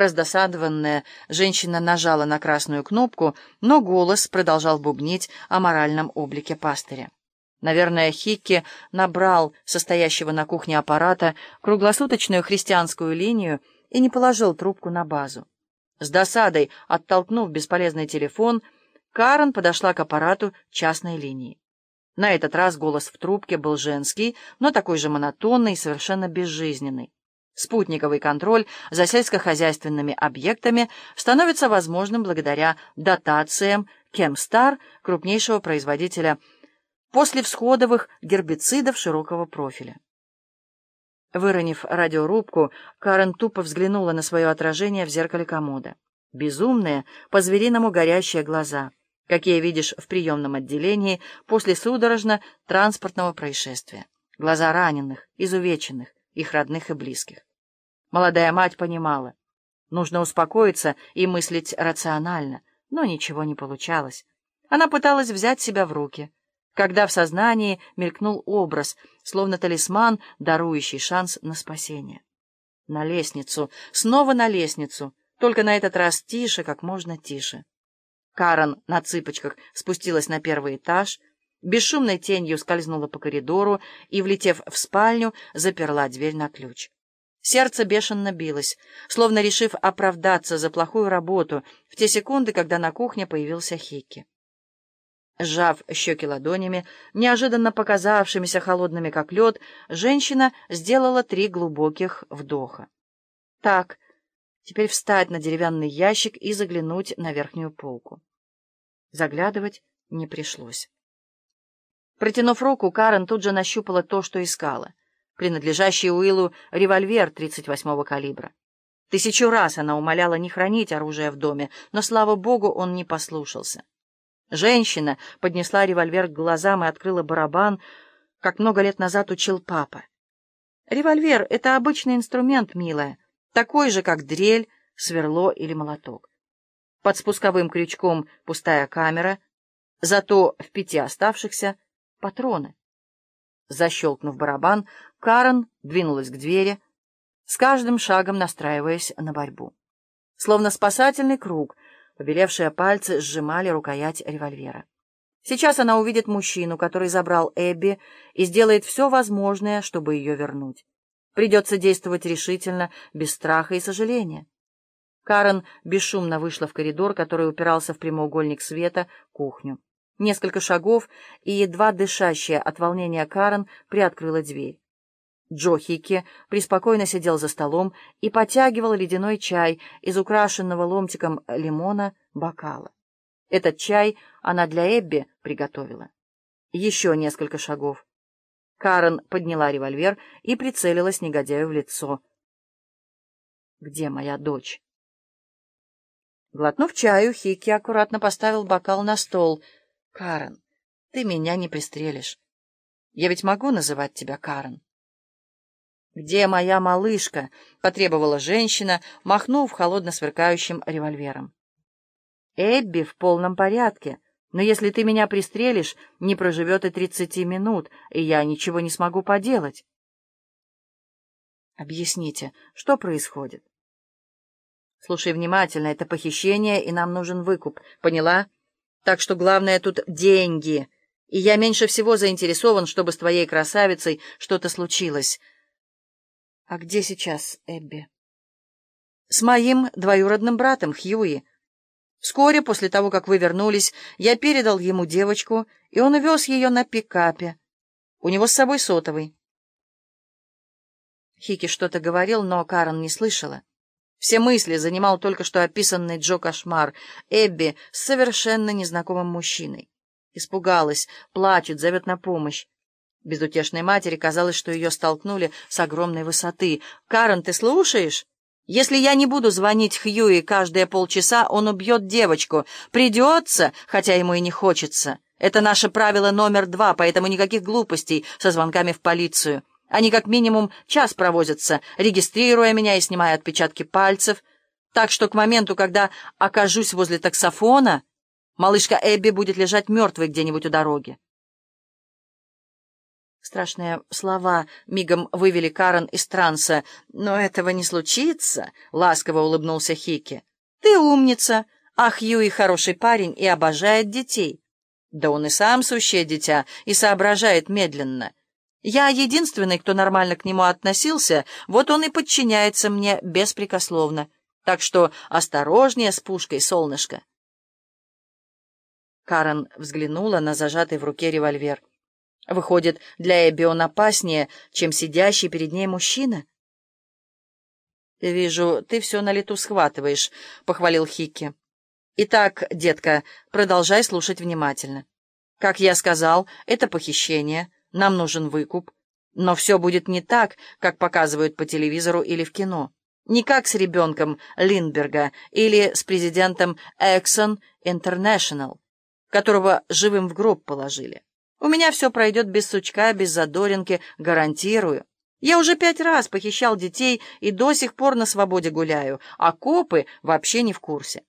Раздосадованная, женщина нажала на красную кнопку, но голос продолжал бубнить о моральном облике пастыря. Наверное, Хикки набрал состоящего на кухне аппарата круглосуточную христианскую линию и не положил трубку на базу. С досадой, оттолкнув бесполезный телефон, Карен подошла к аппарату частной линии. На этот раз голос в трубке был женский, но такой же монотонный и совершенно безжизненный. Спутниковый контроль за сельскохозяйственными объектами становится возможным благодаря дотациям Кемстар, крупнейшего производителя послевсходовых гербицидов широкого профиля. Выронив радиорубку, Карен тупо взглянула на свое отражение в зеркале комода. Безумные, по-звериному горящие глаза, какие видишь в приемном отделении после судорожно-транспортного происшествия. Глаза раненых, изувеченных, их родных и близких. Молодая мать понимала. Нужно успокоиться и мыслить рационально, но ничего не получалось. Она пыталась взять себя в руки, когда в сознании мелькнул образ, словно талисман, дарующий шанс на спасение. На лестницу, снова на лестницу, только на этот раз тише, как можно тише. Карен на цыпочках спустилась на первый этаж, бесшумной тенью скользнула по коридору и, влетев в спальню, заперла дверь на ключ. Сердце бешено билось, словно решив оправдаться за плохую работу в те секунды, когда на кухне появился Хикки. Сжав щеки ладонями, неожиданно показавшимися холодными как лед, женщина сделала три глубоких вдоха. Так, теперь встать на деревянный ящик и заглянуть на верхнюю полку. Заглядывать не пришлось. Протянув руку, Карен тут же нащупала то, что искала принадлежащий Уиллу револьвер 38-го калибра. Тысячу раз она умоляла не хранить оружие в доме, но, слава богу, он не послушался. Женщина поднесла револьвер к глазам и открыла барабан, как много лет назад учил папа. Револьвер — это обычный инструмент, милая, такой же, как дрель, сверло или молоток. Под спусковым крючком пустая камера, зато в пяти оставшихся — патроны. Защелкнув барабан, Карен двинулась к двери, с каждым шагом настраиваясь на борьбу. Словно спасательный круг, побелевшие пальцы сжимали рукоять револьвера. Сейчас она увидит мужчину, который забрал Эбби, и сделает все возможное, чтобы ее вернуть. Придется действовать решительно, без страха и сожаления. Карен бесшумно вышла в коридор, который упирался в прямоугольник света, кухню. Несколько шагов, и едва дышащая от волнения Карен приоткрыла дверь. Джо Хикки преспокойно сидел за столом и потягивал ледяной чай из украшенного ломтиком лимона бокала. Этот чай она для Эбби приготовила. Еще несколько шагов. Карен подняла револьвер и прицелилась негодяю в лицо. «Где моя дочь?» Глотнув чаю, Хикки аккуратно поставил бокал на стол — Карен, ты меня не пристрелишь. Я ведь могу называть тебя Карен. «Где моя малышка?» — потребовала женщина, махнув холодно сверкающим револьвером. «Эбби в полном порядке, но если ты меня пристрелишь, не проживет и тридцати минут, и я ничего не смогу поделать». «Объясните, что происходит?» «Слушай внимательно, это похищение, и нам нужен выкуп, поняла?» Так что главное тут деньги. И я меньше всего заинтересован, чтобы с твоей красавицей что-то случилось. А где сейчас Эбби? С моим двоюродным братом Хьюи. Вскоре после того, как вы вернулись, я передал ему девочку, и он увез ее на пикапе. У него с собой сотовый. Хики что-то говорил, но Карен не слышала. Все мысли занимал только что описанный Джо кошмар. Эбби с совершенно незнакомым мужчиной. Испугалась, плачет, зовет на помощь. Безутешной матери казалось, что ее столкнули с огромной высоты. «Карен, ты слушаешь? Если я не буду звонить Хьюи каждые полчаса, он убьет девочку. Придется, хотя ему и не хочется. Это наше правило номер два, поэтому никаких глупостей со звонками в полицию». Они как минимум час провозятся, регистрируя меня и снимая отпечатки пальцев, так что к моменту, когда окажусь возле таксофона, малышка Эбби будет лежать мертвой где-нибудь у дороги. Страшные слова мигом вывели Карен из транса. «Но этого не случится», — ласково улыбнулся Хики. «Ты умница, а Хьюи хороший парень и обожает детей». «Да он и сам сущее дитя, и соображает медленно. Я единственный, кто нормально к нему относился, вот он и подчиняется мне беспрекословно. Так что осторожнее с пушкой, солнышко». Карен взглянула на зажатый в руке револьвер. Выходит, для Эбби он опаснее, чем сидящий перед ней мужчина? «Вижу, ты все на лету схватываешь», — похвалил Хикки. «Итак, детка, продолжай слушать внимательно. Как я сказал, это похищение, нам нужен выкуп. Но все будет не так, как показывают по телевизору или в кино. Не как с ребенком Линдберга или с президентом Exxon International, которого живым в гроб положили. У меня все пройдет без сучка, без задоринки, гарантирую. Я уже пять раз похищал детей и до сих пор на свободе гуляю, а копы вообще не в курсе.